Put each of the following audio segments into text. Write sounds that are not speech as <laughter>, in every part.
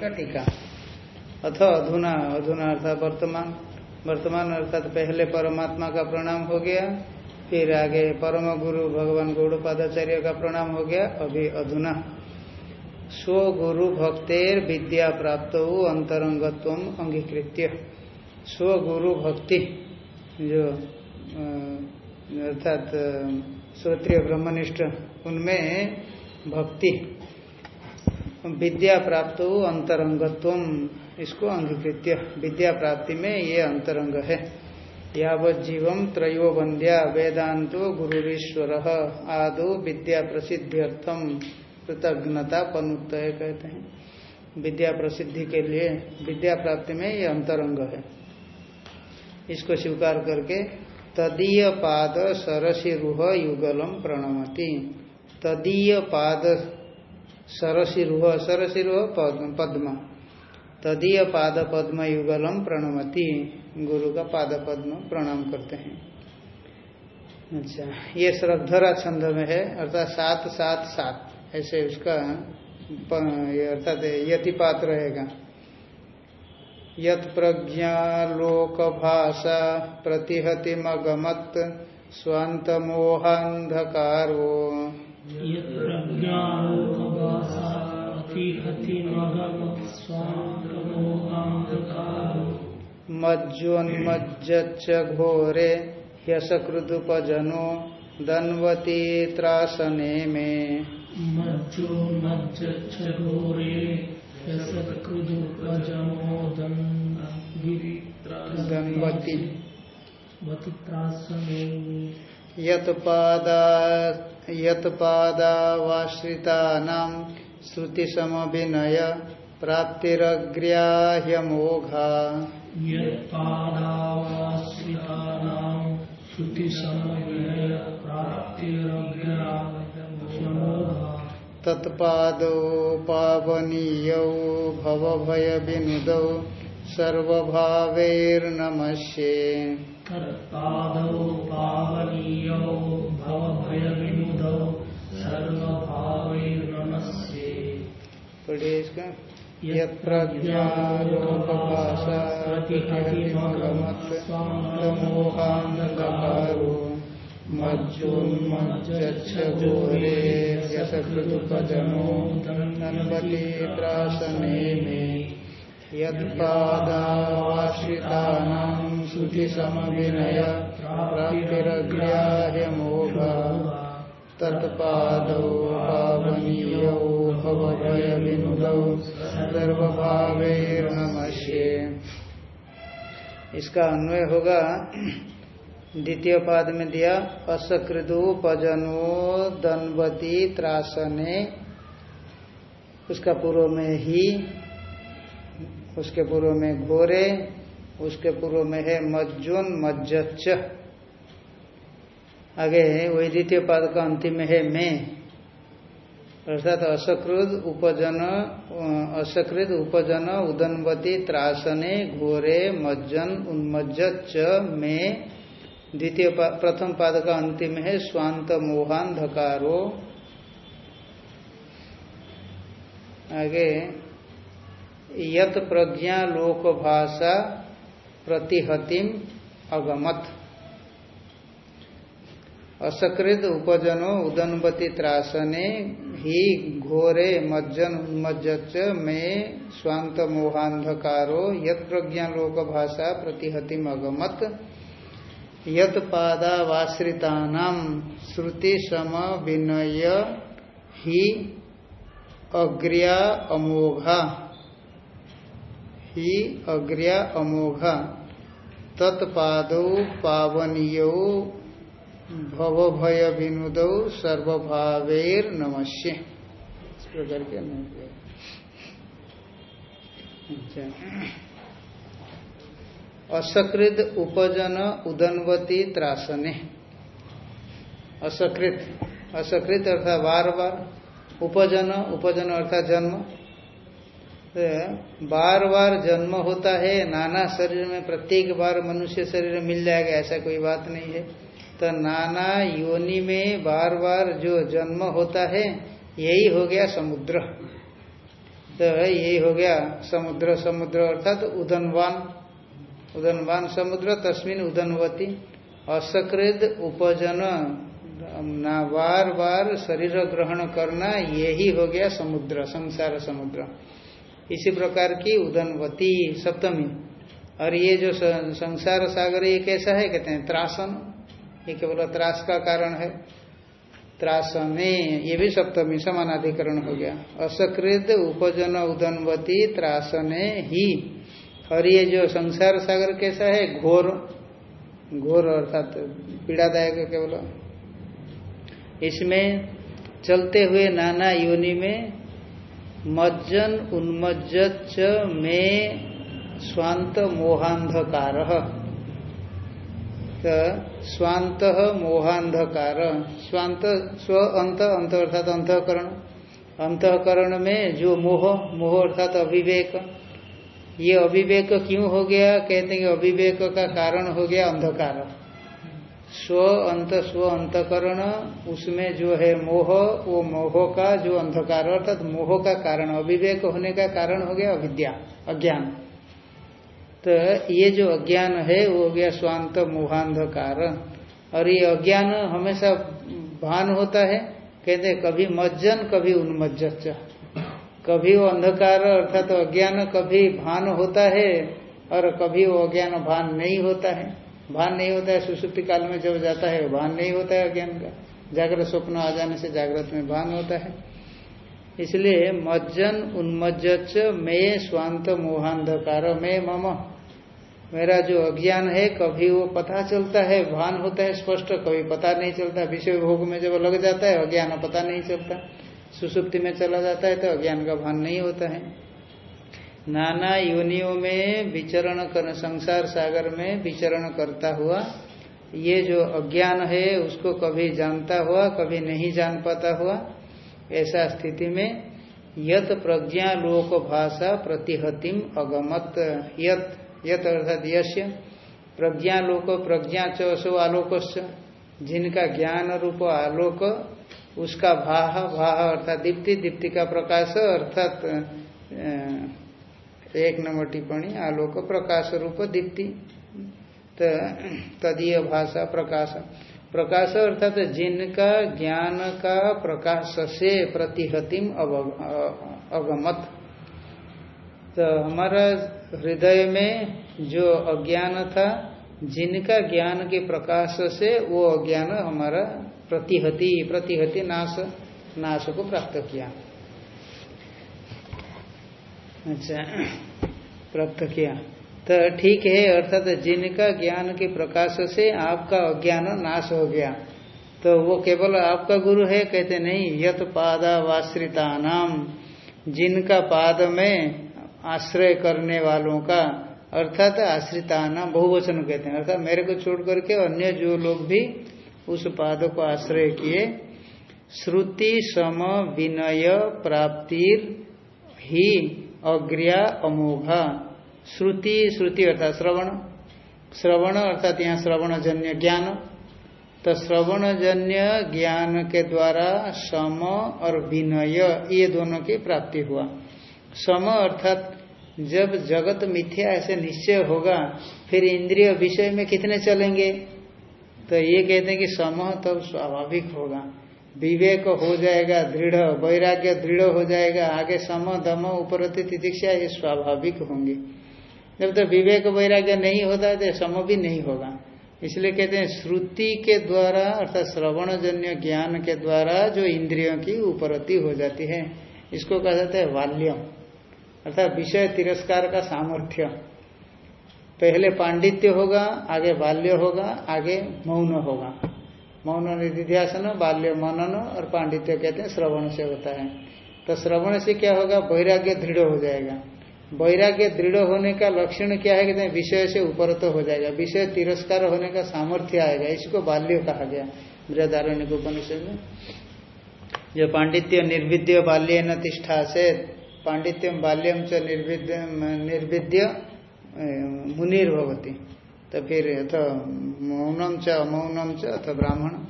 का टीका। अथ अधुना अधुना अर्थात वर्तमान। वर्तमान अर्थात पहले परमात्मा का प्रणाम हो गया, फिर आगे परम गुरु भगवान गौड़पादाचार्य का प्रणाम हो गया, अभी अधुना। स्व गुरु भक्तेर विद्या प्राप्त अंतरंगत्व अंगीकृत्य। स्व गुरु भक्ति, जो अर्थात श्रोत्रिय ब्रह्मनिष्ठ, उनमें भक्ति, विद्या प्राप्त अंतरंगत्व इसको अंगीकृत्य। विद्या प्राप्ति में ये अंतरंग है। यावत जीवम त्रयो वंद्या वेदांतो गुरुरीश्वर, आदो विद्या प्रसिद्ध्यर्थम कृतज्ञता पनुत कहते हैं। विद्या प्रसिद्धि के लिए, विद्या प्राप्ति में ये अंतरंग है। इसको स्वीकार करके तदीय पाद सरसी रूह युगलम प्रणमति। तदीय पाद सरसी रूह सरसी रूह पद्म। तदीय पाद पद्म युगलम प्रणमति। गुरु का पाद पद्म प्रणाम करते हैं। अच्छा ये श्रद्धरा छंद में है, अर्थात सात सात सात। ऐसे उसका अर्थात यतिपात रहेगा। यत प्रज्ञा लोक भाषा प्रतिहति मगमत स्वांत मोहांधकारो मज्जोन्मज्ज घोरे ह्यसकृदुपजनो दन्वती त्रासने में। मज्जोन्मज्ज घोरे यत्पादावाश्रितानां श्रुतिसमभिनय प्राप्तिरग्राह्यमोघा यत्पादावाश्रितानां श्रुतिसमभिनय प्राप्तिरग्राह्यमोघा तत्पादौ पावनीयौ भवभयविनुदौ सर्वभावैर्नमस्ये। तत्पादौ पावनीयौ भवभयविनुदौ सर्वभावैर्नमस्ये। पढ़िए इसका? यत्प्रज्ञालोकभाषा प्रतिहतिमगमत्समोहान्धकारो मज्जोन्मज्जोरे यसकृतुपजनो नन्वति त्रासने मे। यत्पादाश्रितानां श्रुतिसमविनय प्राप्तिरग्राह्यमोघा। तत्पादौ पावनीयौ भवभयविनुदौ सर्वभावैर्नमस्ये। इसका अन्वय होगा द्वितीय पाद में दिया असकृदु पजनो दनवती त्रासने। उसका पूर्व में ही, उसके पूर्व में घोरे, उसके पूर्व में है मज्जुन मज्जच आगे वही द्वितीय पाद का अंतिम है मैं। अर्थात असकृत उपजन असकृत उपजन, उदनवती, त्रासने, घोरे, मज्जन उन्मज्ज में। द्वितीय प्रथम पाद का अंतिम है, स्वांत मोहान धकारो आगे, यत प्रज्ञा लोक भाषा प्रतिहतिम अगमत। असकृत उपजनो उदनवती त्रासने, ही घोरे मज्जन उन्मज्ज में स्वांत मोहांधकारो, यत प्रज्ञा लोक भाषा प्रतिहतिम अगमत। पादावाश्रितानाम श्रुति सम विनय ही अग्र्या अमोघा। ही अग्र्या अमोघा। तत्पादौ पावनीयौ भवभय विनुदौ सर्वभावेर नमस्य इस प्रकार के अच्छा। असकृत उपजन उदनवती त्रासने। असकृत असकृत अर्थात बार बार उपजन उपजन अर्थात जन्म। बार बार जन्म होता है, नाना शरीर में प्रत्येक बार मनुष्य शरीर मिल जाएगा, ऐसा कोई बात नहीं है। तो नाना योनि में बार बार जो जन्म होता है, यही हो गया समुद्र। तो यही हो गया समुद्र समुद्र अर्थात तो उदनवान। उदनवान समुद्र, तस्मिन उदनवती। असकृत उपजन, ना बार बार शरीर ग्रहण करना, यही हो गया समुद्र, संसार समुद्र। इसी प्रकार की उदनवती सप्तमी। और ये जो संसार सागर, ये कैसा है? कहते हैं त्रासन। ये केवल त्रास का कारण है। त्रासने, ये भी सप्तमी, समानाधिकरण हो गया। असकृत उपजन उदनवती, त्रासने ही। और ये जो संसार सागर कैसा है? घोर घोर अर्थात पीड़ादायक केवल। इसमें चलते हुए नाना योनि में मज्जन उन्मज्ज में स्वांत मोहांधकार। तो स्वांत मोहांधकार, स्वांत स्व अंत अंत अर्थात अंतकरण। अंतकरण में जो मोह मोह अर्थात अविवेक। ये अविवेक क्यों हो गया? कहते हैं कि अविवेक का कारण हो गया अंधकार। स्व अंत, स्व अंतकरण, उसमें जो है मोह, वो मोह का जो अंधकार, अर्थात मोह का कारण, अविवेक होने का कारण हो गया अविद्या, अज्ञान। तो ये जो अज्ञान है, वो हो गया स्वांत मोहांधकार। और ये अज्ञान हमेशा भान होता है। कहते कभी मज्जन, कभी उन्मज्ज कभी वो अंधकार अर्थात तो अज्ञान कभी भान होता है और कभी वो अज्ञान भान नहीं होता है। भान नहीं होता है, सुसुप्ति काल में जब जाता है, भान नहीं होता है अज्ञान का। जागृत स्वप्न आ जाने से जागृत में भान होता है। इसलिए मज्जन उन्मज्ज में स्वांत मोहांधकार में मम। मेरा जो अज्ञान है, कभी वो पता चलता है, भान होता है स्पष्ट, कभी पता नहीं चलता। विषय भोग में जब लग जाता है, अज्ञान पता नहीं चलता। सुसुप्ति में चला जाता है तो अज्ञान का भान नहीं होता है। नाना योनियों में विचरण कर, संसार सागर में विचरण करता हुआ, ये जो अज्ञान है, उसको कभी जानता हुआ, कभी नहीं जान पाता हुआ, ऐसा स्थिति में यत प्रज्ञा लोक भाषा प्रतिहतिम अगमत। यत यत अर्थात यश्य प्रज्ञालोक प्रज्ञा चो आलोक जिनका ज्ञान रूप आलोक उसका भाह भाह अर्थात दीप्ति दीप्ति का प्रकाश अर्थात एक नंबर टिप्पणी, आलोक प्रकाश रूप दीप्ति तदीय भाषा प्रकाश। प्रकाश अर्थात जिनका, ज्ञान का प्रकाश से प्रतिहतिम अगमत तो हमारा हृदय में जो अज्ञान था, जिनका ज्ञान के प्रकाश से वो अज्ञान हमारा प्रतिहति प्रतिहति नाश नाश को प्राप्त किया। अच्छा प्राप्त किया। तो ठीक है, अर्थात जिनका ज्ञान के प्रकाश से आपका अज्ञान नाश हो गया। तो वो केवल आपका गुरु है, कहते नहीं, यत पादावाश्रिता नाम जिनका पाद में आश्रय करने वालों का, अर्थात आश्रिता नाम बहुवचन कहते हैं। अर्थात मेरे को छोड़ करके अन्य जो लोग भी उस पाद को आश्रय किए। श्रुति सम विनय प्राप्तिर ही अग्रिया अमोघा। श्रुति श्रुति अर्थात श्रवण। श्रवण अर्थात यहाँ श्रवण जन्य ज्ञान। तो श्रवण जन्य ज्ञान के द्वारा सम और विनय, ये दोनों की प्राप्ति हुआ। सम अर्थात जब जगत मिथ्या ऐसे निश्चय होगा, फिर इंद्रिय विषय में कितने चलेंगे? तो ये कहते हैं कि समह तब स्वाभाविक होगा। विवेक हो जाएगा, दृढ़, वैराग्य दृढ़ हो जाएगा, आगे सम दम उपरति, तितिक्षा, ये स्वाभाविक होंगे। जब तक तो विवेक, वैराग्य नहीं होता तो सम भी नहीं होगा। इसलिए कहते हैं, श्रुति के द्वारा, अर्थात श्रवण जन्य ज्ञान के द्वारा जो इंद्रियों की उपरति हो जाती है, इसको कहा जाता है वाल्यम। अर्थात विषय तिरस्कार का सामर्थ्य। पहले पांडित्य होगा, आगे बाल्य होगा, आगे मौन होगा। मौन निधिध्यासन बाल्य मनन और पांडित्य कहते हैं, श्रवण से होता है। तो श्रवण से क्या होगा? वैराग्य दृढ़ हो जाएगा। वैराग्य दृढ़ होने का लक्षण क्या है? कहते हैं, विषय से ऊपर तो हो जाएगा। विषय तिरस्कार होने का सामर्थ्य आएगा। इसको बाल्य कहा गया। बृहदारण्य उपनिषद में। जो पांडित्य निर्विद्य बाल्य न तिष्ठा से पांडित्यम बाल्यम निर्विद्य मुनिर भवती। तो फिर अथ मौनम च अमौनम च, अथ ब्राह्मण।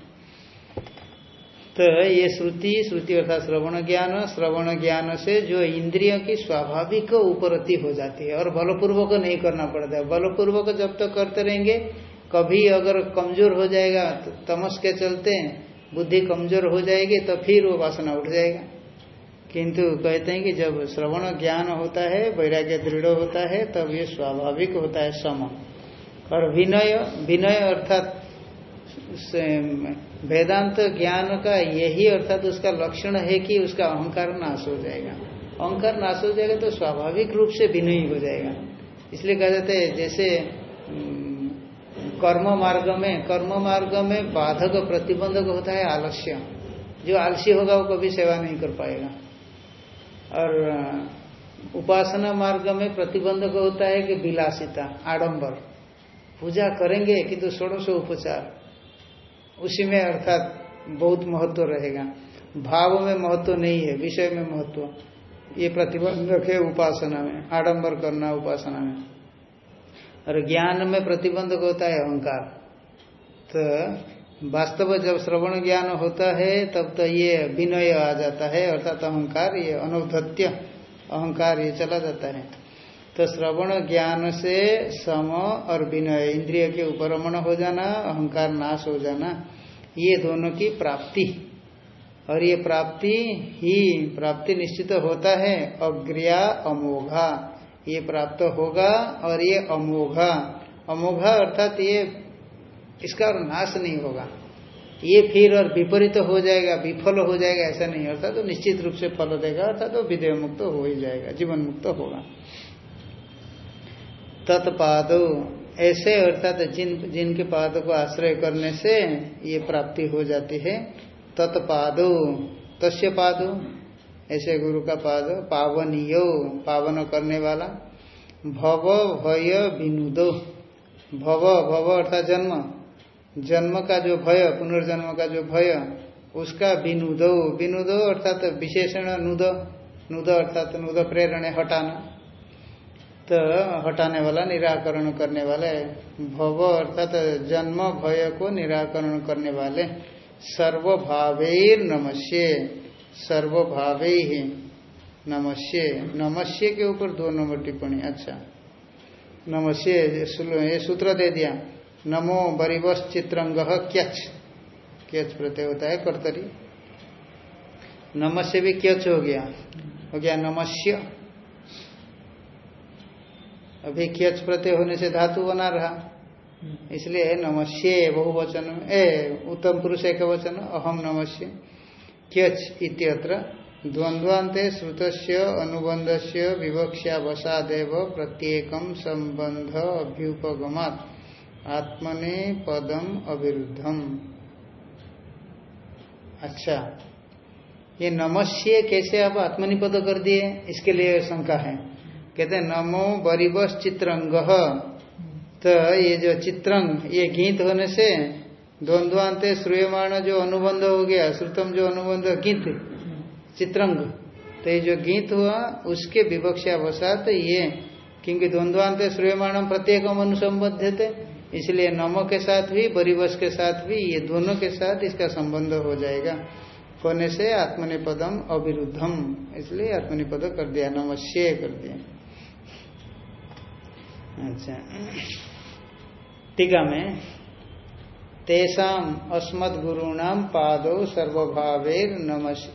तो ये श्रुति श्रुति अर्थात श्रवण ज्ञान श्रवण ज्ञान से जो इंद्रियों की स्वाभाविक उपरति हो जाती है, और बलपूर्वक नहीं करना पड़ता है। बलपूर्वक जब तक तो करते रहेंगे, कभी अगर कमज़ोर हो जाएगा तो तमस के चलते बुद्धि कमज़ोर हो जाएगी तो फिर वो वासना उठ जाएगा। किंतु कहते हैं कि जब श्रवण ज्ञान होता है, वैराग्य दृढ़ होता है, तब ये स्वाभाविक होता है सम। और विनय विनय अर्थात वेदांत ज्ञान का यही अर्थात उसका लक्षण है कि उसका अहंकार नाश हो जाएगा। अहंकार नाश हो जाएगा तो स्वाभाविक रूप से विनयी हो जाएगा। इसलिए कह जाते हैं, जैसे कर्म मार्ग में, कर्म मार्ग में बाधक प्रतिबंधक होता है आलस्य। जो आलसी होगा वो कभी सेवा नहीं कर पाएगा। और उपासना मार्ग में प्रतिबंधक होता है कि विलासिता, आडंबर। पूजा करेंगे किंतु तो षोड़श उपचार। उसी में अर्थात बहुत महत्व रहेगा। भाव में महत्व नहीं है, विषय में महत्व। ये प्रतिबंधक है उपासना में, आडंबर करना उपासना में। और ज्ञान में प्रतिबंधक होता है अहंकार। तो वास्तव जब श्रवण ज्ञान होता है, तब तो ये विनय आ जाता है, अर्थात अहंकार, ये अनौधत्य अहंकार ये चला जाता है। तो श्रवण ज्ञान से सम और विनय, इंद्रिय के उपरमण हो जाना, अहंकार नाश हो जाना, ये दोनों की प्राप्ति। और ये प्राप्ति ही, प्राप्ति निश्चित होता है, अग्रिया अमोघा। ये प्राप्त होगा और ये अमोघा। अमोघा अर्थात ये इसका और नाश नहीं होगा। ये फिर और विपरीत तो हो जाएगा, विफल हो जाएगा, ऐसा नहीं अर्थात तो निश्चित रूप से फल देगा अर्थात तो विधेय मुक्त हो ही जाएगा जीवन मुक्त होगा। तत्पाद, ऐसे अर्थात जिन, जिनके पाद को आश्रय करने से ये प्राप्ति हो जाती है। तत्पादो, तस्य पादो, ऐसे गुरु का पाद, पावनीयो, पावन करने वाला। भव, भय, विनुदो। भव भव अर्थात जन्म। जन्म का जो भय, पुनर्जन्म का जो भय, उसका विनुदो। विनुदो अर्थात विशेषण नुद। नुद अर्थात नुद प्रेरण, हटाना। तो हटाने वाला, निराकरण करने वाले, भव अर्थात जन्म भय को निराकरण करने वाले, सर्वभावेर नमस्ये। सर्वभावे ही नमस्ये। नमस्ये के ऊपर दो नंबर टिप्पणी। अच्छा। नमस्ये ये सूत्र दे दिया। नमो बरिवश चित्रंग क्यच क्यच प्रत्यय होता है कर्तरी। नमस्ये भी क्यच हो गया। हो गया नमस्य। अभी क्यच प्रत्यय होने से धातु बना रहा। इसलिए नमस्ये बहुवचन ए, उत्तम पुरुष एक वचन अहम नमस्य। क्यच इत्यत्र द्वंद्वान्ते श्रुत अनुबंध से विवक्षा प्रत्येक संबंध अभ्युपगमात। आत्मने पदम अविरुद्धम। अच्छा ये नमस्य कैसे आप आत्मनिपद कर दिए? इसके लिए शंका है। कहते नमो बरिबस चित्रंग तो ये जो चित्रंग, ये गीत होने से द्वंद्वांत श्रूयमाण जो अनुबंध हो गया, श्रुतम जो अनुबंध, गीत, चित्रंग। तो ये जो गीत हुआ, उसके विवक्षा वसात ये क्योंकि द्वंद्वांत श्रूयमाण प्रत्येक अनुसंबद्ध थे इसलिए नमो के साथ भी बरिवश के साथ भी, ये दोनों के साथ इसका संबंध हो जाएगा। होने से आत्मनिपदम अविरुद्धम। इसलिए आत्मनिपद कर दिया, नमस्ये कर दिया। अच्छा। टीका में तेषाम अस्मद गुरुणाम पादो सर्वभावेर नमस्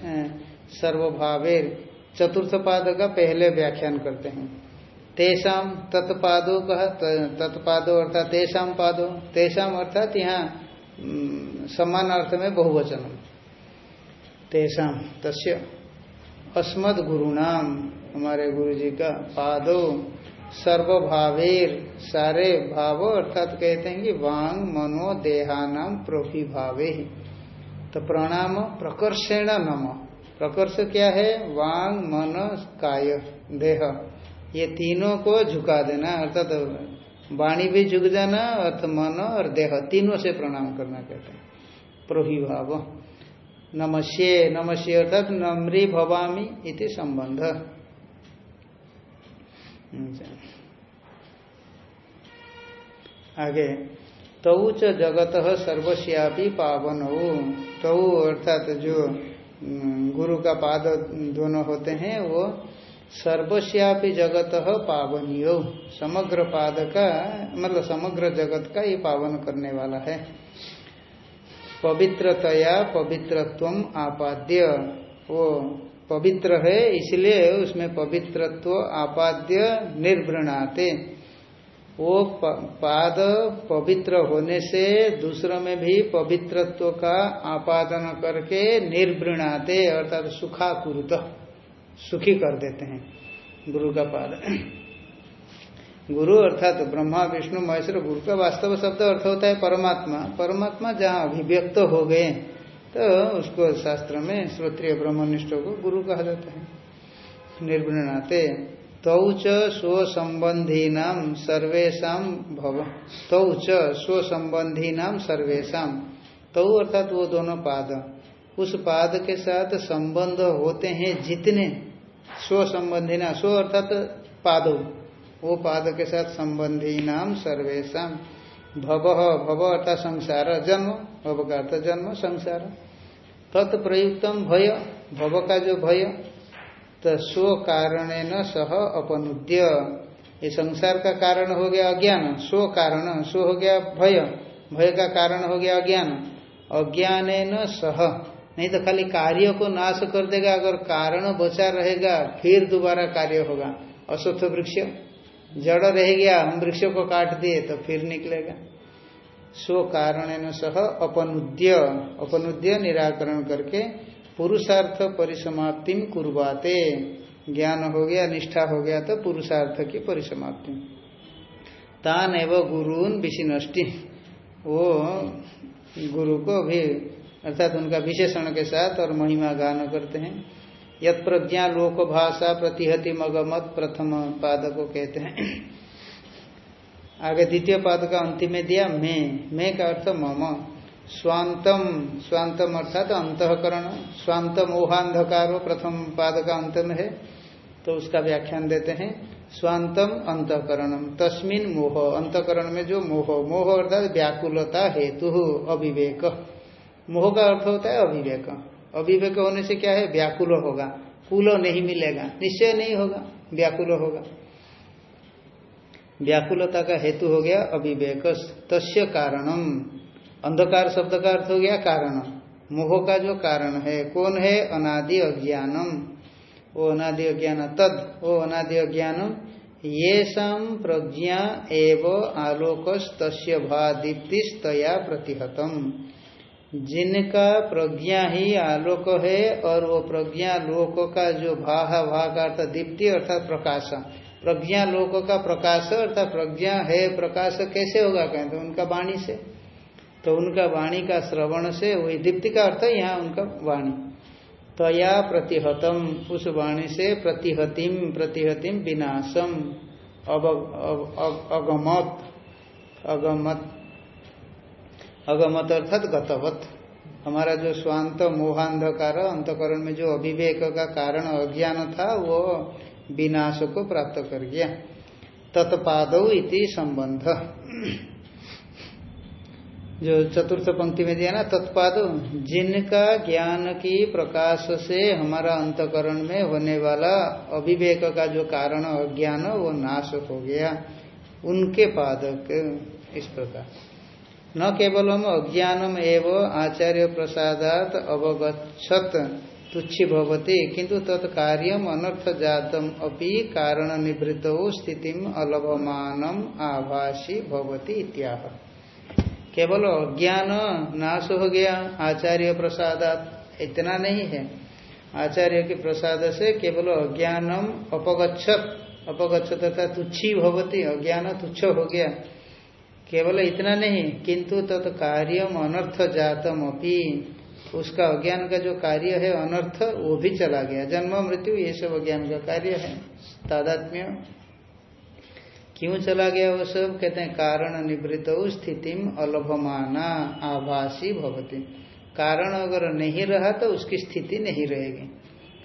सर्वभावेर। चतुर्थ पाद का पहले व्याख्यान करते हैं। तेषाम तत्पादो कहा तत्पादो अर्थात तेषाम पादो। तेषाम अर्थात यहाँ समान अर्थ में बहुवचन। तेषाम तस्य अस्मद गुरुणाम हमारे गुरु जी का पादो। सर्वभावेर सारे भाव अर्थात कहते हैं कि वांग, मनो देहानाम प्रभिभावे तो प्रणाम, प्रकर्षेण नम। प्रकर्ष क्या है? वांग, मन, काय, देह। ये तीनों को झुका देना, अर्थात वाणी भी झुक जाना, अर्थ मन और देह, तीनों से प्रणाम करना कहते हैं। प्रभिभाव नमस्ये नमस्ये, अर्थात नम्री भवामी इति संबंध। आगे तौ च जगत सर्वस्यापी पावन। हो तौ अर्थात जो गुरु का पाद दोनों होते हैं, वो सर्वस्यापि जगत पावनीय। समग्र पाद का मतलब समग्र जगत का ये पावन करने वाला है। पवित्रतया पवित्रत्व आपाद्य। वो पवित्र है, इसलिए उसमें पवित्रत्व आपाद्य निर्वृणाते। वो पाद पवित्र होने से दूसरों में भी पवित्रत्व का आपादन करके निर्वृणाते, अर्थात सुखा कुरुत सुखी कर देते हैं गुरु का पाद। गुरु अर्थात तो ब्रह्मा, विष्णु, महेश्वर, गुरु का वास्तव शब्द अर्थ होता है परमात्मा। परमात्मा जहाँ अभिव्यक्त हो गए तो उसको शास्त्र में श्रोत्रिय ब्रह्मनिष्ठ को गुरु कहा जाता है। निर्वृणाते तौच स्व संबंधी नाम सर्वेशा भव। तौच स्व संबंधी नाम सर्वेशा तौ अर्थात वो दोनों पाद। उस पाद के साथ संबंध होते हैं जितने स्व संबंधी ना स्व अर्थात पादो। वो पाद के साथ संबंधी नाम सर्वेशा भव भव अर्थात संसार, जन्म, भव का अर्थ जन्म, संसार। तत्प्रयुक्तम भय, भव का जो भय तो स्व कारण सह अपनुद्य। ये संसार का कारण हो गया अज्ञान, स्व कारण, स्व हो गया भय। भय का कारण हो गया अज्ञान। अज्ञान सह। नहीं तो खाली कार्य को नाश कर देगा, अगर कारण बचा रहेगा, फिर दोबारा कार्य होगा। अश्वत्थ वृक्ष, जड़ रह गया, हम वृक्ष को काट दिए तो फिर निकलेगा। स्व कारण सह अपनुद्य अपनुद्य निराकरण करके पुरुषार्थ परिसमाप्ति कुरबाते ज्ञान हो गया, निष्ठा हो गया तो पुरुषार्थ की परिसमाप्ति। तान एवं गुरुन विशिनष्टि वो गुरु को भी अर्थात उनका विशेषण के साथ और महिमा गान करते हैं। यत प्रज्ञा लोक भाषा प्रतिहति मगमत प्रथम पाद को कहते हैं। आगे द्वितीय पाद का अंतिम में दिया, मैं। मैं का अर्थ मम। स्वांतम स्वांतम अर्थात अंतकरण। स्वांत मोहांधकार प्रथम पाद का अंत में है। तो उसका व्याख्यान देते हैं। स्वांतम अंतकरणम, तस्मिन मोह। अंतकरण में जो मोह मोह अर्थात व्याकुलता हेतु अविवेक। मोह का अर्थ होता है अभिवेक। अभिवेक होने से क्या है? व्याकुल होगा। कुल नहीं मिलेगा। निश्चय नहीं होगा। व्याकुल होगा। व्याकुलता का हेतु हो गया अभिवेक। तस्य कारणम। अंधकार शब्द का अर्थ हो गया कारण। मोह का जो कारण है, कौन है? अनादि अज्ञानम। वो अनादि अज्ञान, तद। वो अनादि अज्ञानम ये सम प्रज्ञा एव आलोक भा प्रतिहतम। जिनका प्रज्ञा ही आलोक है और वो प्रज्ञा लोक का जो भाह भाह का अर्थ दीप्ति अर्थात प्रकाश। प्रज्ञा लोक का प्रकाश अर्थात प्रज्ञा है, प्रकाश कैसे होगा कहें तो उनका वाणी से। तो उनका वाणी का श्रवण से, वही दीप्ति का अर्थ है यहाँ उनका वाणी। तया प्रतिहतम, उस वाणी से प्रतिहतिम प्रतिहतिम विनाशम अगमत अगमत अगमत अर्थात गतवत हमारा जो स्वांत मोहांधकार अंतकरण में जो अभिवेक का कारण अज्ञान था, वो विनाश को प्राप्त कर गया। तत्पाद इति संबंध। जो चतुर्थ पंक्ति में दिया ना, तत्पाद, जिनका ज्ञान की प्रकाश से हमारा अंतकरण में होने वाला अभिवेक का जो कारण अज्ञान, वो नाश हो गया। उनके पादक इस प्रकार। न केवल अज्ञानम एवं आचार्य प्रसादात अवगछत तुच्छी भवती किंतु तत्कार्यम अनर्थ जातम अपि कारण निवृत्त स्थिति अलभमानम आभासी भवती इत्याह। केवल अज्ञान नाश हो गया आचार्य प्रसादात, इतना नहीं है। आचार्य के प्रसाद से केवल अज्ञानम अपगछत अपगछत तथा तुच्छी भवती, अज्ञान तुच्छ हो गया। केवल इतना नहीं, किंतु तत् कार्यम अनर्थ जातम अपी उसका अज्ञान का जो कार्य है, अनर्थ, वो भी चला गया। जन्म, मृत्यु, ये सब अज्ञान का कार्य है। तादात्म्य। क्यों चला गया वो सब? कहते हैं, कारण निवृत स्थिति अलभमाना, आभासी भवती। कारण अगर नहीं रहा तो उसकी स्थिति नहीं रहेगी।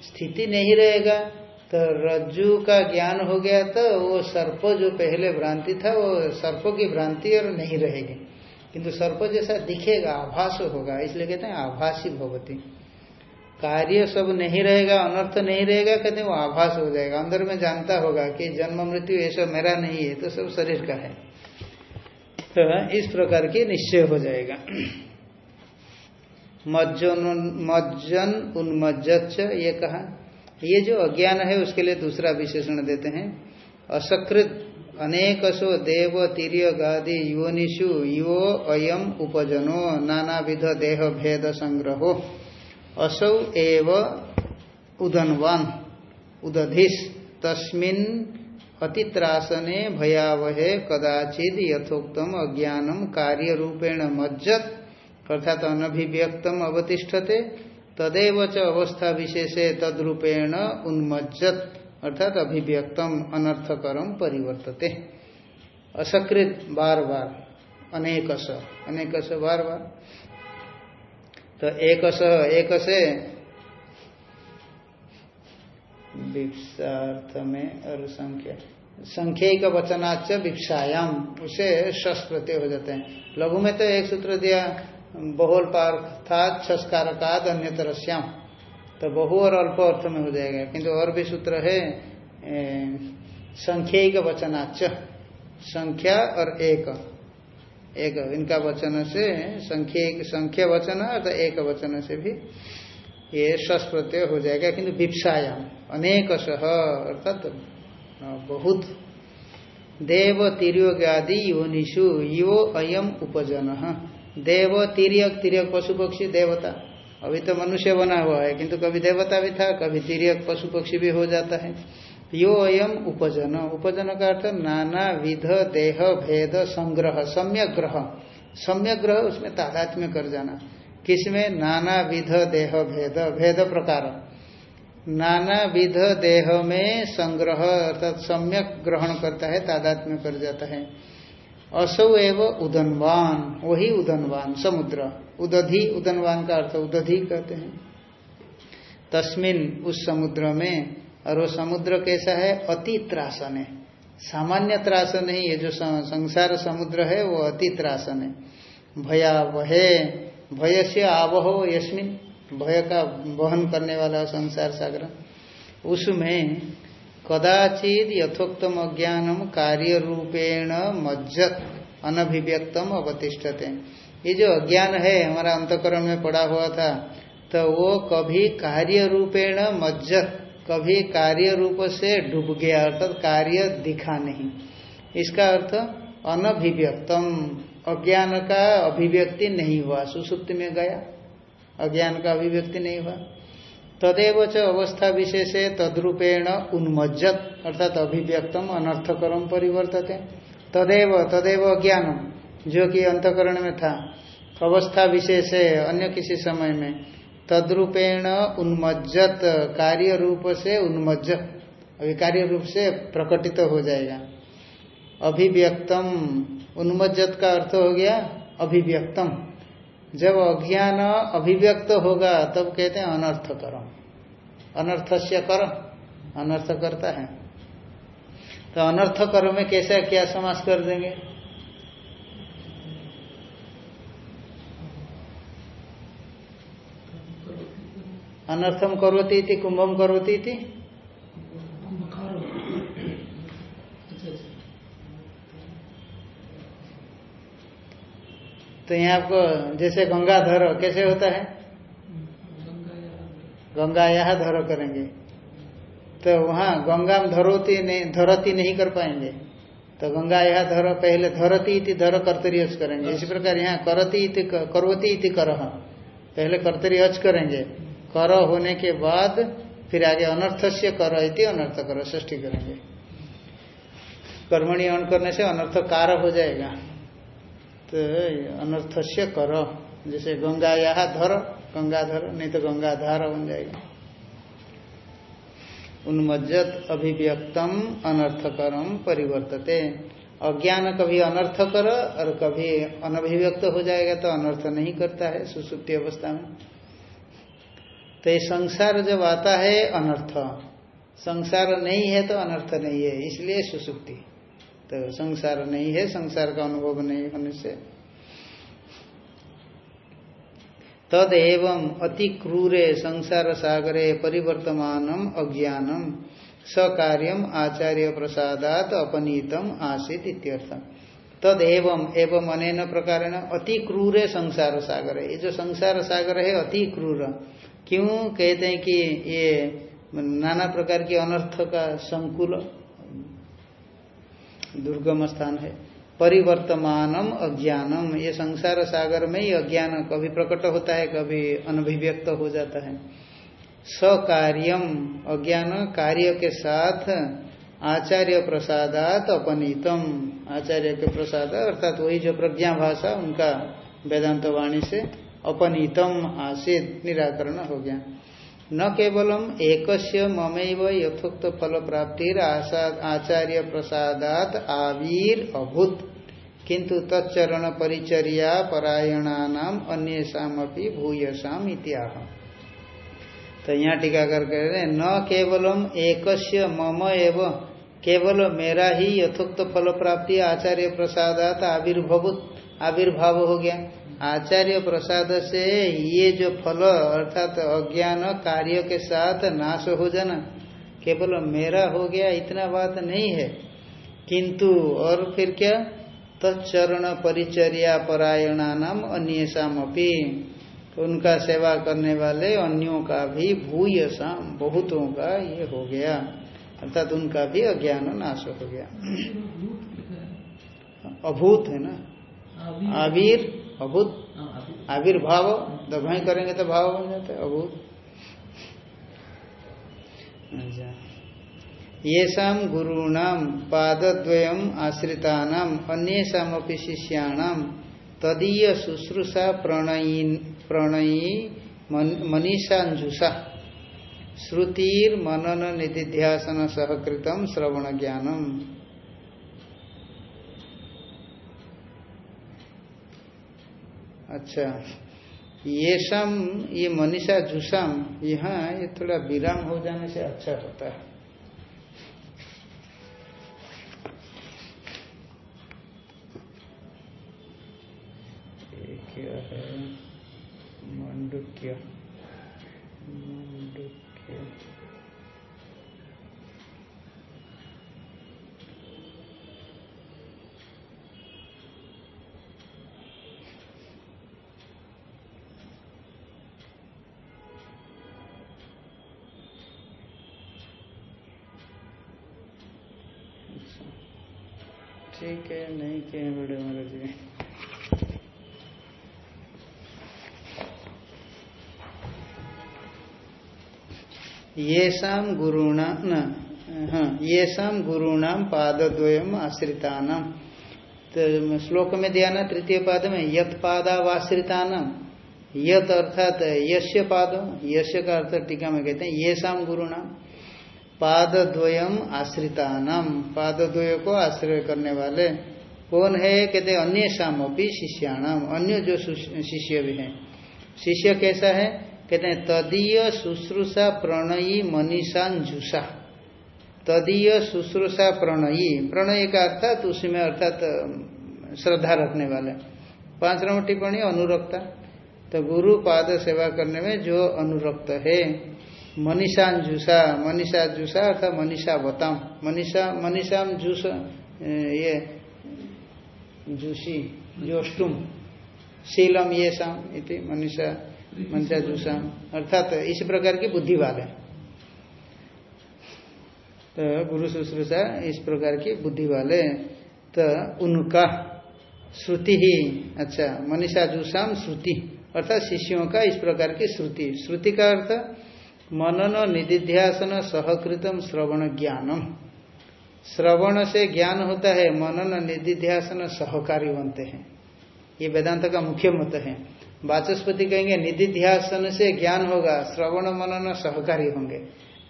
स्थिति नहीं रहेगा तो रज्जु का ज्ञान हो गया तो वो सर्प जो पहले भ्रांति था, वो सर्प की भ्रांति और नहीं रहेगी। किंतु सर्प जैसा दिखेगा, आभास होगा, इसलिए कहते हैं आभासी भगवती कार्य सब नहीं रहेगा, अनर्थ नहीं रहेगा, कहते वो आभास हो जाएगा। अंदर में जानता होगा कि जन्म, मृत्यु, ये सब मेरा नहीं है तो सब शरीर का है। तो इस प्रकार की निश्चय हो जाएगा। मज्जन मज्जन उन्मज्जत ये कहा। ये जो अज्ञान है, उसके लिए दूसरा विशेषण देते हैं। असकृत अनेकसो देव तीर्य गादि योनिषु यो अयम उपजनो नाना विध देह भेद संग्रहो। असौ एव उदनवान, उदधिस, तस्मिन अतित्रासने भयावहे कदाचिद यथोक्तम अज्ञानम कार्य रूपेण मज्जत, अर्थात अनभिव्यक्तम अवतिष्ठते। तदेव च अवस्था विशेषे तद्रूपेण उन्मज्जत, अर्थात अभिव्यक्तम, अनर्थकरम परिवर्तते। असकृत बार बार अनेकस अनेकस बार बार। तो एक विप्सार्थ में और संख्या संख्या का वचनाच विप्सायाम, उसे शस प्रत्यय हो जाते हैं लघु में तो एक सूत्र दिया। बहुल पार्थात छस्कारकाद अन्य तरस्याम तो बहु और अल्प अर्थ में हो जाएगा। किंतु और भी सूत्र है संख्या का वचनाच संख्या और एक। एक, इनका वचन से संख्या संख्या वचन अर्थात एक वचन से भी ये सस प्रत्यय हो जाएगा। किंतु विप्सायाम अनेक सह, अर्थात बहुत। देव तिरयोगादि योनिषु यो अयम उपजन। देव तिरक तिरक पशु पक्षी, देवता। अभी तो मनुष्य बना हुआ है, किंतु कभी देवता भी था, कभी तिरक पशु पक्षी भी हो जाता है। यो अयम उपजन। उपजन का अर्थ नाना विध देह भेद संग्रह, सम्यक ग्रह। सम्यक ग्रह उसमें तादात्म्य कर जाना। किसमें? नाना विध देह भेद भेद प्रकार। नाना विध देह में संग्रह, अर्थात सम्यक ग्रहण करता है, तादात्म्य कर जाता है। असौ एव उदनवान, वही उदनवान, समुद्र। उदधि, उदनवान का अर्थ उदधि कहते हैं। तस्मिन उस समुद्र में, और वो समुद्र कैसा है? अति त्रासन। है सामान्य त्रासन नहीं ये जो संसार समुद्र है, वो अति त्रासन। है भया वहे भय से आवहो यस्मिन। भय का वहन करने वाला संसार सागर उसमें कदाचित यथोक्तम अज्ञानम कार्य रूपेण मज्जत अनभिव्यक्तम अवतिष्ठते। ये जो अज्ञान है, हमारा अंतकरण में पड़ा हुआ था तो वो कभी कार्य रूपेण मज्जत कभी कार्य रूप से डूब गया, अर्थात कार्य दिखा नहीं। इसका अर्थ अनभिव्यक्तम। अज्ञान का अभिव्यक्ति नहीं हुआ, सुसुप्ति में गया। अज्ञान का अभिव्यक्ति नहीं हुआ। तदेव च अवस्था विशेषे तद्रूपेण उन्मज्जत, अर्थात अभिव्यक्तम अनर्थकरम परिवर्तते। तदेव तदेव ज्ञानम जो कि अंतकरण में था। अवस्था विशेष, अन्य किसी समय में, तद्रूपेण उन्मज्जत, कार्य रूप से उन्मज्जत अभी कार्य रूप से प्रकटित हो जाएगा। अभिव्यक्तम, उन्मज्जत का अर्थ हो गया अभिव्यक्तम। जब अज्ञान अभिव्यक्त होगा, तब कहते हैं अनर्थ करो अनर्थ से कर अनर्थ करता है। तो अनर्थ करो में कैसा क्या समास कर देंगे? अनर्थम करोती थी कुंभम करोती थी तो यहाँ आपको जैसे गंगा धरो, कैसे होता है? गंगा यहाँ धरो करेंगे। तो वहाँ गंगा में धरोती नहीं, धरती नहीं कर पाएँगे। तो गंगा यहाँ धरो, पहले धरती इति धर, कर्तरी अच करेंगे। इसी प्रकार यहाँ करती इति करवती इति कर पहले कर्तरी अच करेंगे। कर होने के बाद फिर आगे अनर्थ से कर अनर्थ कर ष्ठी करेंगे। कर्मणी अन करने से अनर्थ कार हो जाएगा। तो अनर्थस्य कर, जैसे गंगा यहाँ धर, गंगाधर, नहीं तो गंगाधार बन जाएगा। उन्मज्जत अभिव्यक्तम अनर्थकरम परिवर्तते। अज्ञान कभी अनर्थ कर और कभी अनभिव्यक्त हो जाएगा तो अनर्थ नहीं करता है, सुसुप्ति अवस्था में। तो ये संसार जब आता है, अनर्थ। संसार नहीं है तो अनर्थ नहीं है, इसलिए सुसुप्ति। तो संसार नहीं है, संसार का अनुभव नहीं होने से। तद एवं अति क्रूरे संसार सागरे परिवर्तमानम अज्ञानम सकार्यम आचार्य प्रसादात अपनीतम आसित इत्यर्थ तद एवं एवं अनेन प्रकार अति क्रूरे संसार सागर। ये जो संसार सागर है, अति क्रूर। क्यों? कहते हैं कि ये नाना प्रकार के अनर्थ का संकुल दुर्गम स्थान है। परिवर्तमानम अज्ञानम, ये संसार सागर में ही अज्ञान कभी प्रकट होता है, कभी अनभिव्यक्त हो जाता है। सकार्यम, अज्ञान कार्य के साथ आचार्य प्रसादात अपनीतम। आचार्य के प्रसाद, अर्थात वही जो प्रज्ञा भाषा, उनका वेदांत वाणी से अपनीतम आसित, निराकरण हो गया। न केवलम एक ममैव यथोक्त फल प्राप्ति आचार्य प्रसादात आवीर अभूत। किंतु तच्चरण परिचर्या परायणानाम अन्येषामपि भूयसाम इत्याह। तो यहाँ टीकाकर कह रहे न केवलम एक मम एव, केवल मेरा ही यथोक्त फल प्राप्ति आचार्य प्रसादात आविर्भूत आविर्भाव हो गया। आचार्य प्रसाद से ये जो फल अर्थात अज्ञान कार्य के साथ नाश हो जाना केवल मेरा हो गया इतना बात नहीं है। किंतु और फिर क्या? तत्चरण परिचर्या परायणा नाम अन्यम अपी उनका सेवा करने वाले अन्यों का भी भूयसाम बहुतों का ये हो गया। अर्थात उनका भी अज्ञान नाश हो गया। अभूत है ना? आविर? अभूत। आविर्भाव दबाई करेंगे तो भाव बन जाते अभूत। अच्छा। ये शाम गुरूणाम पादद्वयम आश्रितानाम अन्येषामपि शिष्याणाम तदीय शुश्रूषा प्रणयी प्रणयी मनीषांजुषा श्रुतिर मनन निधिध्यासन सहकृतम श्रवण ज्ञानम अच्छा। ये सम ये मनीषा जुसाम यहाँ ये थोड़ा विराम हो जाने से अच्छा होता है। क्या है मंडुक्य मंडुक्य। नहीं किए बड़े महाराज जी। ये शाम गुरुणा, न हाँ ये शाम गुरुणाम पादद्वयम आश्रितानाम तो श्लोक में दिया ना, तृतीय पाद में, यत पादावाश्रितानाम यत अर्थात यश्य पाद यश्य का अर्थ टीका में कहते हैं, ये शाम गुरुणाम पादद्वयम आश्रितानाम पादद्वय को आश्रय करने वाले। कौन है? कहते अन्य शाम अपनी शिष्याणाम। अन्य जो शिष्य भी हैं। शिष्य कैसा है? कहते हैं, तदीय शुश्रूषा प्रणयी मनीषांजुषा तदीय शुश्रूषा प्रणयी। प्रणयी का अर्थात उसी में अर्थात श्रद्धा रखने वाले। पाँच नंबर टिप्पणी, अनुरक्ता। तो गुरु पाद सेवा करने में जो अनुरक्त है मनीषान जूसा मनीषा जूसा अर्थात मनीषा बताम मनीषा मनीषाम जूस ये जूसी जोष्टुम, शीलम ये शाम इति मनीषा मनीषा जूसाम अर्थात इस प्रकार की बुद्धि वाले तो गुरु शुश्रूषा इस प्रकार की बुद्धि वाले तो उनका श्रुति ही अच्छा मनीषा जूसाम श्रुति। अर्थात शिष्यों का इस प्रकार की श्रुति। श्रुति का अर्थ मनन निधिध्यासन सहकृतम, श्रवण, ज्ञानम। श्रवण से ज्ञान होता है, मनन निधिध्यासन सहकारी बनते हैं। ये वेदांत का मुख्य मत है। वाचस्पति कहेंगे, निधिध्यासन से ज्ञान होगा, श्रवण मनन सहकारी होंगे।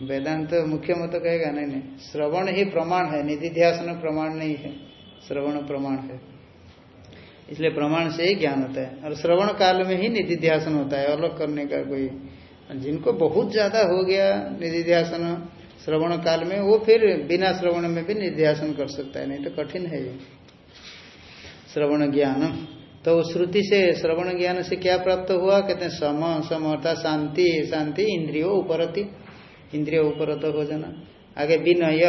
वेदांत मुख्य मत कहेगा, नहीं नहीं, श्रवण ही प्रमाण है, निधिध्यासन प्रमाण नहीं है, श्रवण प्रमाण है। इसलिए प्रमाण से ही ज्ञान होता है। और श्रवण काल में ही निधिध्यासन होता है, अलग करने का कोई जिनको बहुत ज़्यादा हो गया निधिध्यासन श्रवण काल में वो फिर बिना श्रवण में भी निर्ध्यासन कर सकता है, नहीं तो कठिन है ये। श्रवण ज्ञान। तो श्रुति से, श्रवण ज्ञान से क्या प्राप्त हुआ? कहते हैं, सम सम अर्थात शांति शांति, इंद्रियो उपरति। इंद्रिय उपरत हो जाना आगे विनय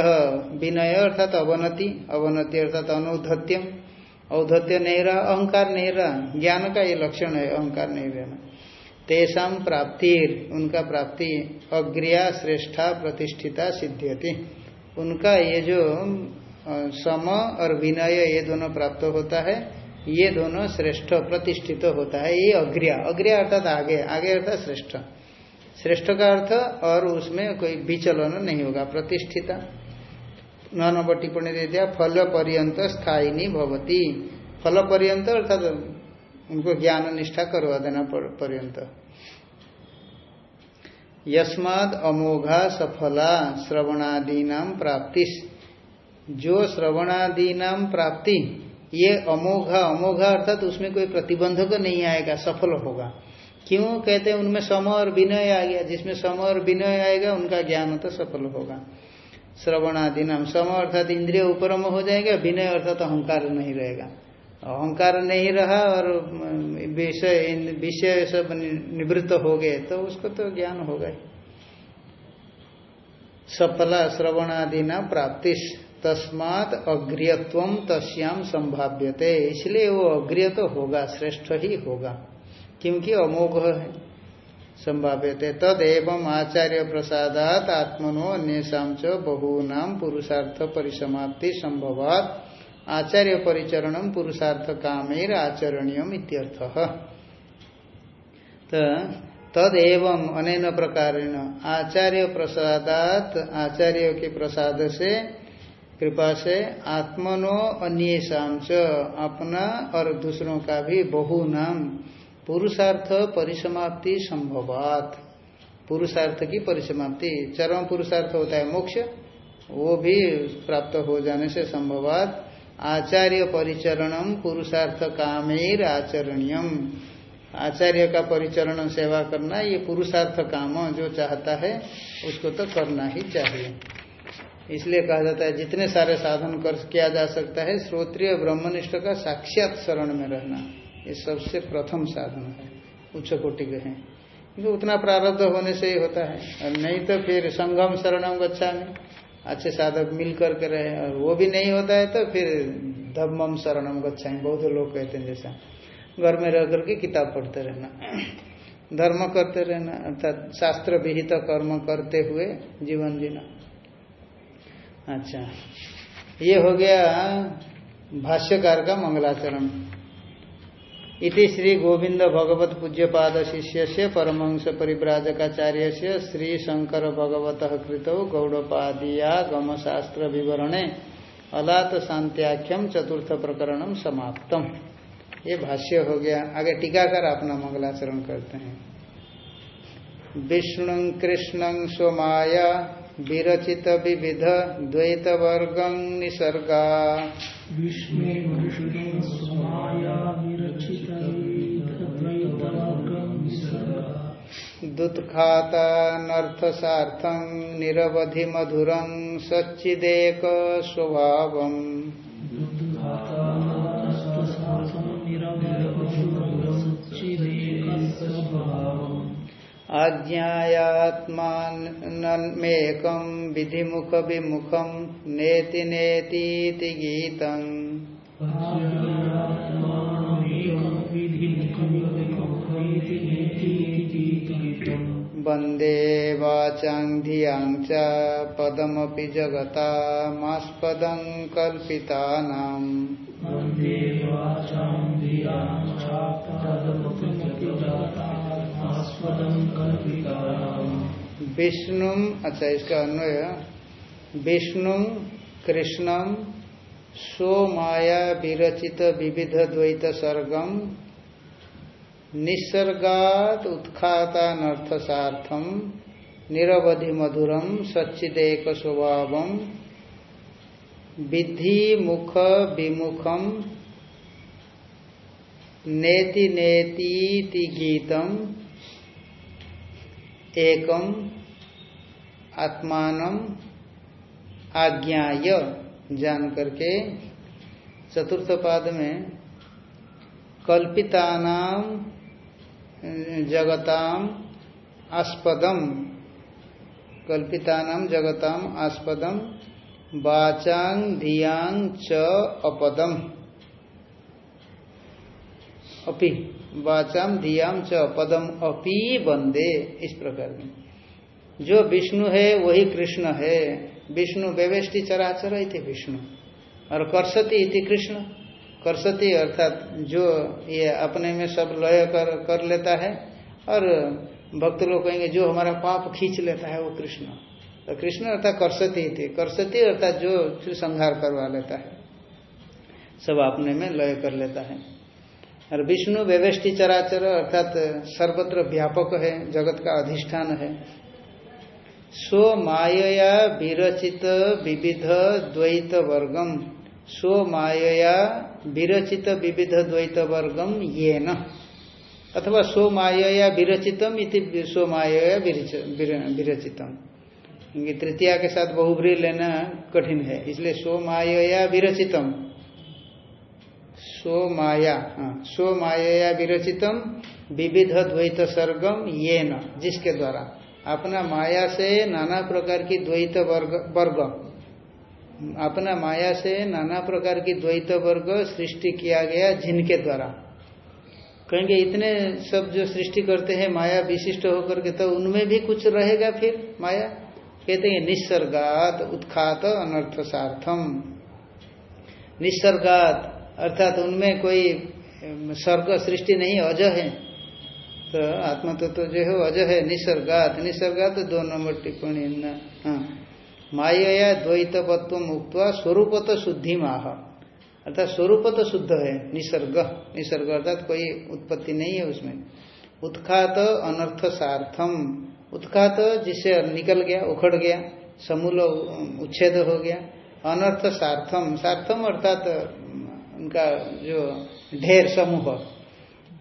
विनय अर्थात अवनति। अवनति अर्थात अनुधत्यम औधत्य नहीं रहा अहंकार नहीं रहा ज्ञान का ये लक्षण है, अहंकार नहीं रहना तेषाम प्राप्ति, उनका प्राप्ति, अग्रिया, श्रेष्ठा, प्रतिष्ठिता, सिद्ध्यति। उनका ये जो सम और विनय, ये दोनों प्राप्त होता है, ये दोनों श्रेष्ठ, प्रतिष्ठित होता है, ये अग्रिया। अग्रिया अर्थात आगे आगे अर्थात श्रेष्ठ। श्रेष्ठ का अर्थ, और उसमें कोई विचलन नहीं होगा। प्रतिष्ठिता नौ नंबर टिप्पणी दे दिया, फल पर्यंत स्थायी भवती। फल पर्यंत अर्थात उनको ज्ञान निष्ठा करवा देना पर्यंत। यस्माद अमोघा सफला श्रवणादीना प्राप्ति जो श्रवणादीना प्राप्ति, ये अमोघा अमोघा अर्थात उसमें कोई प्रतिबंधक नहीं आएगा, सफल होगा। क्यों? कहते हैं, उनमें सम और विनय आ गया। जिसमें सम और विनय आएगा, उनका ज्ञान तो सफल होगा। श्रवणादि नाम सम अर्थात इंद्रिय उपरम हो जाएगा, विनय अर्थात अहंकार नहीं रहेगा। अहंकार नहीं रहा और विषय विषय सब निवृत्त हो गए तो उसको तो ज्ञान हो। होगा सफला श्रवणादि न प्राप्ति तस्मात अग्रियत्व तस्याम संभाव्यते। इसलिए वो अग्रिय तो होगा, श्रेष्ठ ही होगा, क्योंकि अमोघ है, संभाव्यते। तदेव आचार्य प्रसादात आत्मनो अन्यषा च बहूनाम पुरुषार्थ परिसमाप्ति संभवात। आचार्य परिचरणम पुरुषार्थ कामेर आचरणीय इत्यर्थ। तो तदेव अनेन आचार्य प्रसादात आचार्य के प्रसाद से कृपा से आत्मनो अन्य अपना और दूसरों का भी बहु नाम पुरुषार्थ परिसमाप्ति संभवात। पुरुषार्थ की परिसमाप्ति, चरम पुरुषार्थ होता है मोक्ष, वो भी प्राप्त हो जाने से संभवात। आचार्य परिचरणम पुरुषार्थ कामेर आचरणीयम आचार्य का परिचरण सेवा करना, ये पुरुषार्थ काम जो चाहता है, उसको तो करना ही चाहिए। इसलिए कहा जाता है, जितने सारे साधन कर, किया जा सकता है, श्रोत्रिय ब्रह्मनिष्ठ का साक्षात शरण में रहना, ये सबसे प्रथम साधन है। उच्च कोटि के हैं। क्योंकि उतना प्रारब्ध होने से ही होता है। और नहीं तो फिर संगम शरणम गच्छा में अच्छे साधक मिल करके रहे और वो भी नहीं होता है तो फिर धम्मम शरणम गच्छाएँ बहुत लोग कहते हैं जैसा। घर में रह करके किताब पढ़ते रहना। <clears throat> धर्म करते रहना, अर्थात शास्त्र विहित कर्म करते हुए जीवन जीना। अच्छा। ये हो गया भाष्यकार का मंगलाचरण। इति श्री गोविंद भगवत पूज्य पाद शिष्य से परमंश परिव्राजकाचार्य से श्री शंकर भगवत कृत गौड़पादिया गम शास्त्र विवरणे अलात शांत्याख्यम चतुर्थ प्रकरणम समाप्तम। ये भाष्य हो गया। आगे टीकाकर अपना मंगलाचरण करते हैं। विष्णु, कृष्ण, स्वमाया, विरचित विविध द्वैत वर्ग निसर्गा दुत्खाता नर्थसार्थं निरवधि मधुरं सच्चिदेक स्वभावम् आज्ञायात्मानमेकं विधिमुख विमुखं नेति नेतीति गीतम् वंदे वाचां धियाँ च पदमपि जगता मास्पदं कल्पितानाम् विष्णु अच्छा इसका अन्वय विष्णु कृष्णम सो माया विरचित विविध द्वैत सर्गम निसर्गात उत्खाता नर्थसार्थम निरवधि मधुरम सच्चिदेक स्वभाव विधि मुख विमुखम नेति नेति गीतम एकम आत्मान, आज्ञाय, जान करके चतुर्थ पाद में कल्पितानाम जगताम आस्पदम कल्पितानाम जगताम आस्पदम वाचांग धियांग च अपदम। अपि वाचाम धियाम च अपदम, अपि बंदे इस प्रकार में। जो विष्णु है, वही कृष्ण है। विष्णु व्यवेष्टि चराचर थे विष्णु। और करसती इति कृष्ण। करसती, अर्थात जो ये अपने में सब लय कर कर लेता है, और भक्त लोग कहेंगे, जो हमारा पाप खींच लेता है, वो कृष्ण। तो कृष्ण अर्थात करसती थी। करसती अर्थात जो फिर संहार करवा लेता है। सब अपने में लय कर लेता है। और विष्णु व्यवेष्टि चराचर, अर्थात सर्वत्र व्यापक है, जगत का अधिष्ठान है। स्व माया विरचित विविध द्वैत वर्गम स्व मायया विरचित विविध द्वैत वर्गम ये न अथवा स्व मायया विरचितम इति स्व मायया विरचितम। क्योंकि तृतीया के साथ बहुब्री लेना कठिन है, इसलिए स्व मायया विरचितम। स्व माया हाँ स्व माया विरचितम विविध द्वैत सर्गम ये न जिसके द्वारा। अपना माया से नाना प्रकार की द्वैत वर्ग वर्ग अपना माया से नाना प्रकार की द्वैत वर्ग सृष्टि किया गया जिनके द्वारा। कहेंगे इतने सब जो सृष्टि करते हैं माया विशिष्ट होकर के तो उनमें भी कुछ रहेगा फिर माया? कहते हैं निसर्गात उत्खात अनर्थ सार्थम निसर्गात अर्थात उनमें कोई स्वर्ग सृष्टि नहीं अज है। तो आत्मा तो, तो जो है अज है। निसर्गात निसर्गात दो नंबर टिप्पणी हाँ। माया द्वैतवत्व मुक्त स्वरूपत शुद्धि माह अर्थात स्वरूप तो शुद्ध है निसर्ग। निसर्ग अर्थात कोई उत्पत्ति नहीं है उसमें। उत्खात अनर्थ सार्थम उत्खात जिससे निकल गया, उखड़ गया, समूल उच्छेद हो गया अनर्थ सार्थम सार्थम अर्थात उनका जो ढेर समूह।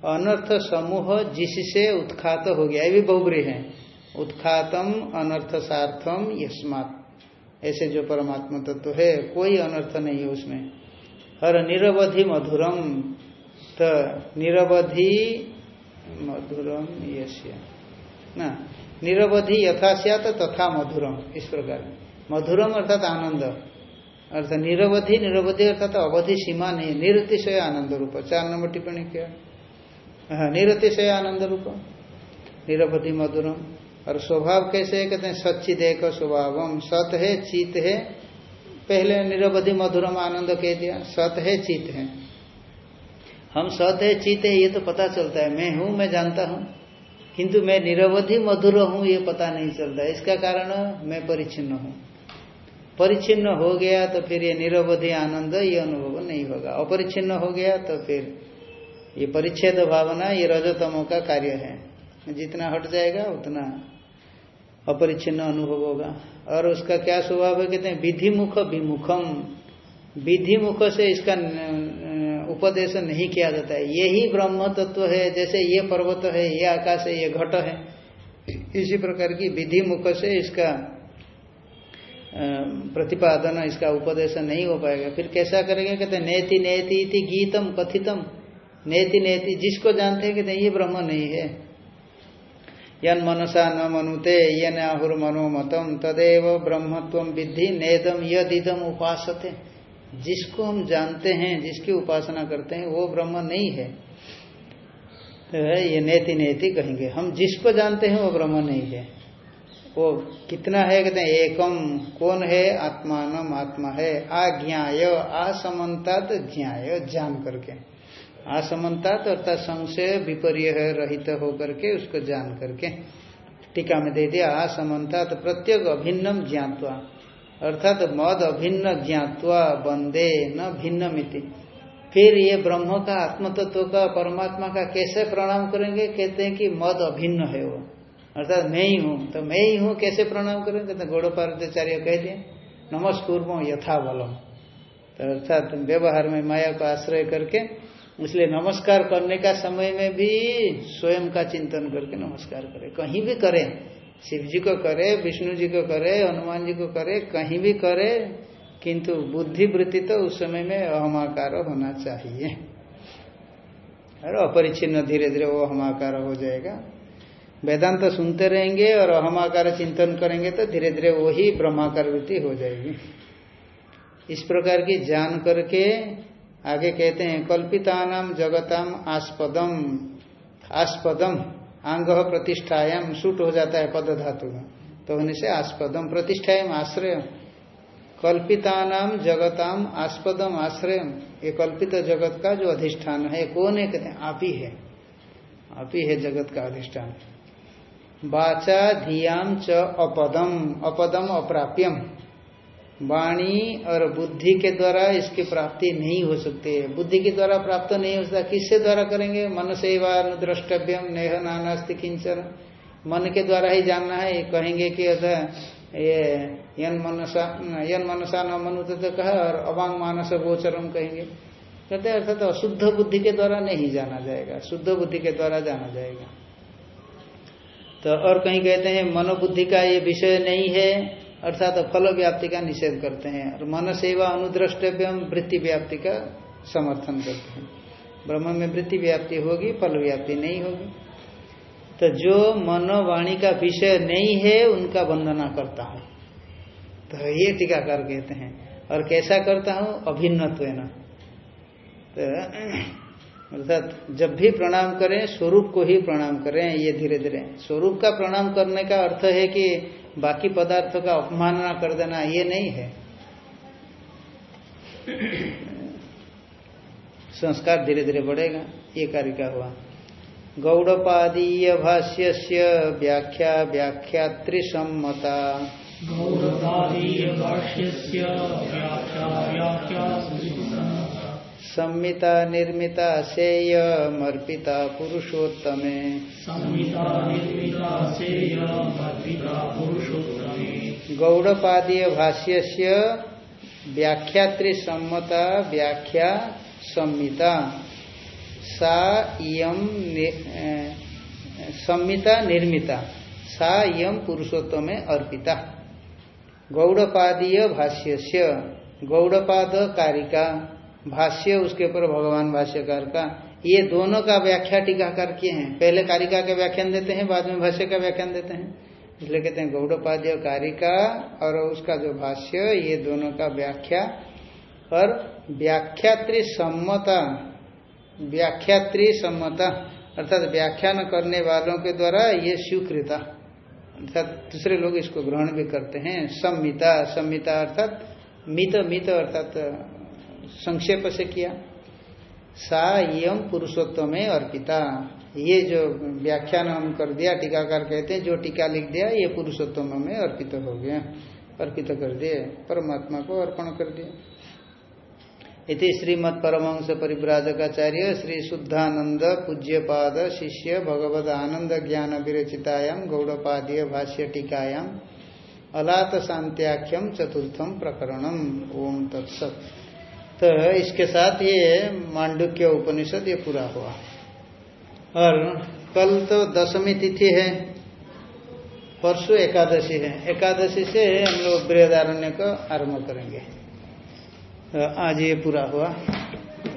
अनर्थ समूह जिससे उत्खात हो गया, ये भी बहुबरी है। उत्खातम अनर्थ सार्थम यस्मात। ऐसे जो परमात्मा तत्व तो है, कोई अनर्थ नहीं है उसमें। और निरवधि मधुरम तो निरवधि मधुरम ना, निरवधि यथा तथा मधुरम, इस प्रकार। मधुरम अर्थात आनंद। अर्थात निरवधि निरवधि अर्थात अवधि सीमा नहीं, निरतिशय आनंद रूप। चार नंबर टिप्पणी क्या? निरतिशय आनंद रूप। निरवधि मधुरम। और स्वभाव कैसे है? कहते हैं सच्चिद एक स्वभाव सत है, चित है। पहले निरवधि मधुरम आनंद कह दिया, सत है, चित है। हम सत है, चित है, ये तो पता चलता है। मैं हूँ, मैं जानता हूँ। किंतु मैं निरवधि मधुर हूँ, ये पता नहीं चलता इसका कारण मैं परिचिन्न हूँ। परिच्छिन्न हो गया तो फिर ये निरवधि आनंद, ये अनुभव नहीं होगा। अपरिचिन्न हो गया तो फिर ये परिच्छेद भावना, ये रजतमों का कार्य है। जितना हट जाएगा, उतना अपरिच्छिन्न अनुभव होगा। और उसका क्या स्वभाव है? कहते हैं विधि मुख विमुखम। विधि मुख से इसका उपदेश नहीं किया जाता है। यही ब्रह्म तत्व है। जैसे ये पर्वत है, ये आकाश है, ये घट है। इसी प्रकार की विधि मुख से इसका प्रतिपादन, इसका उपदेश नहीं हो पाएगा। फिर कैसा करेंगे? कहते नेति नेति गीतम कथितम। नेति नेति, जिसको जानते हैं, कहते ये ब्रह्म नहीं है। यन मनसा न मनुते, यन आहुर तदेव ब्रह्मत्व विद्धि नेदम यदिदम उपासते। जिसको हम जानते हैं, जिसकी उपासना करते हैं, वो ब्रह्म नहीं है। तो ये नेति नेति कहेंगे। हम जिसको जानते हैं, वो ब्रह्म नहीं है। वो कितना है, कहते हैं, एकम, कौन है? आत्मान आत्मा है। आज्ञाय असमन्तात ज्ञाय, जान करके। असमन्तात अर्थात संशय विपर्य रहित होकर के उसको जान करके टीका में दे दिया। असमता तो प्रत्येक अभिन्नम ज्ञातवा। अर्थात तो मद अभिन्न ज्ञातवा बंदे न भिन्न मिति फिर ये ब्रह्म का, आत्मतत्व का, परमात्मा का कैसे प्रणाम करेंगे? कहते हैं कि मद अभिन्न है वो। अर्थात मैं ही हूँ तो मैं ही हूँ, कैसे प्रणाम करेंगे? कहते गौड़ पार्वत्याचार्य कह दिए, नमस्कूर्म यथा बलम तो अर्थात व्यवहार में माया को आश्रय करके इसलिए नमस्कार करने का समय में भी स्वयं का चिंतन करके नमस्कार करें। कहीं भी करें शिव जी को करे विष्णु जी को करे हनुमान जी को करे, कहीं भी करे, किंतु बुद्धि वृत्ति तो उस समय में अहमाकार होना चाहिए। और अपरिचिन्न धीरे धीरे वो अहमाकार हो जाएगा। वेदांत तो सुनते रहेंगे और अहमाकार चिंतन करेंगे तो धीरे धीरे वही ब्रह्माकार वृत्ति हो जाएगी। इस प्रकार की जान करके आगे कहते हैं कल्पितानाम जगताम आस्पदम आस्पदम आंग प्रतिष्ठायाम सूट हो जाता है पद धातु में। तो होने से आस्पदम प्रतिष्ठायाम आश्रय। कल्पितानाम जगताम आस्पदम आश्रय। ये कल्पित जगत का जो अधिष्ठान है, कौन है? कहते हैं, आप ही है। आप ही है जगत का अधिष्ठान। बाचा धियाम च अपदम अपदम अप्राप्यम वाणी और बुद्धि के द्वारा इसकी प्राप्ति नहीं हो सकती है। बुद्धि के द्वारा प्राप्त नहीं हो सकता, किससे द्वारा करेंगे? मन से अनुद्रष्टव्यम नेह नानास्ति किंचन। मन के द्वारा ही जानना है कहेंगे कि ये यन मनसा यन मनसा न मनु तो कहा, और अवांग मानस गोचरम कहेंगे। कहते हैं, अर्थात अशुद्ध बुद्धि के द्वारा नहीं जाना जाएगा, शुद्ध बुद्धि के द्वारा जाना जाएगा। तो और कहीं कहते हैं, मनोबुद्धि का ये विषय नहीं है अर्थात फल व्याप्ति का निषेध करते हैं और मन सेवा अनुद्रष्टव्य वृत्ति व्याप्ति का समर्थन करते हैं। ब्रह्म में वृत्ति व्याप्ति होगी, फल व्याप्ति नहीं होगी। तो जो मनोवाणी का विषय नहीं है, उनका वंदना करता हूँ। तो ये टीकाकार कहते हैं। और कैसा करता हूँ? अभिन्नत्व तो अर्थात जब भी प्रणाम करें, स्वरूप को ही प्रणाम करें, ये धीरे धीरे स्वरूप का प्रणाम करने का अर्थ है कि बाकी पदार्थों का अपमानना कर देना ये नहीं है। संस्कार धीरे धीरे बढ़ेगा, ये कार्य का हुआ? गौड़पादीय भाष्य से व्याख्या व्याख्या त्रिसम्मता गौड़पादीय भाष्य व्याख्या व्याख्या संमिता निर्मिता सेय मर्पिता पुरुषोत्तमे। गौड़पादीय भाष्य से व्याख्यात्रि सम्मता व्याख्या संमिता। सा इयम संमिता निर्मिता। सा इयम पुरुषोत्तम अर्पिता। गौड़पादीय भाष्य से गौड़पाद कारिका भाष्य, उसके ऊपर भगवान भाष्यकार का, ये दोनों का व्याख्या टीकाकार किए हैं। पहले कारिका के व्याख्यान देते हैं, बाद में भाष्य का व्याख्यान देते हैं। इसलिए कहते हैं, गौड़ोपाध्याय कारिका और उसका जो भाष्य, ये दोनों का व्याख्या। और व्याख्यात्री सम्मता व्याख्यात्री सम्मता, अर्थात व्याख्यान करने वालों के द्वारा ये स्वीकृता। अर्थात दूसरे लोग इसको ग्रहण भी करते हैं, सम्मिता सम्मिता अर्थात मित मित अर्थात संक्षेप से किया। सा यम पुरुषोत्व में अर्पिता। ये जो व्याख्यान हम कर दिया, टीकाकार कहते हैं, जो टीका लिख दिया, ये पुरुषोत्तम में अर्पित हो गया। अर्पित कर दिए, परमात्मा को अर्पण कर दिए। इति श्रीमद परमंश परिव्राजकाचार्य श्री शुद्धानंद पूज्यपाद शिष्य भगवद आनंद ज्ञान विरचितायाम गौड़पादीय भाष्य टीकायाम अलात शांत्याख्यम चतुर्थम प्रकरणम। ओम तत्सत। तो इसके साथ ये मांडुक्य उपनिषद ये पूरा हुआ। और कल तो दशमी तिथि है, परसों एकादशी है। एकादशी से हम लोग बृहदारण्य को आरंभ करेंगे। तो आज ये पूरा हुआ।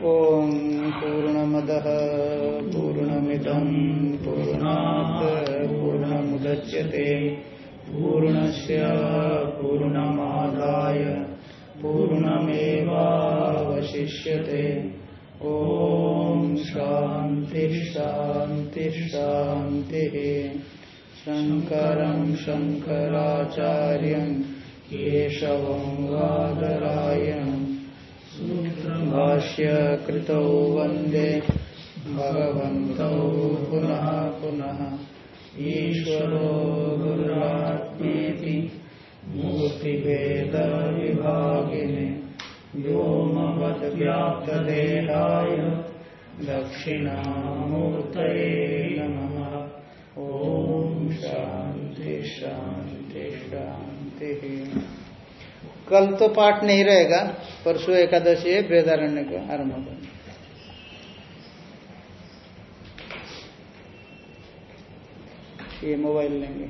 ओम पूर्णमद पूर्णमिदम पूर्णात् पूर्णमुदच्यते। पूर्णस्य पूर्णमादाय। पूर्णमेवावशिष्यते। ॐ शान्तिः शङ्करं शङ्कराचार्यं केशवं वादरायणं। भाष्य कृतौ वंदे भगवन्तौ पुनः पुनः। ईश्वरो गुरुरात्मेति मूर्तिभेदविभागिने व्योमवद्व्याप्तदेहाय दक्षिणामूर्तये नमः। ॐ शांति शांति शांति कल तो पाठ नहीं रहेगा, परसों एकादशी है वेदारण्य का आरंभ कर ये मोबाइल लेंगे।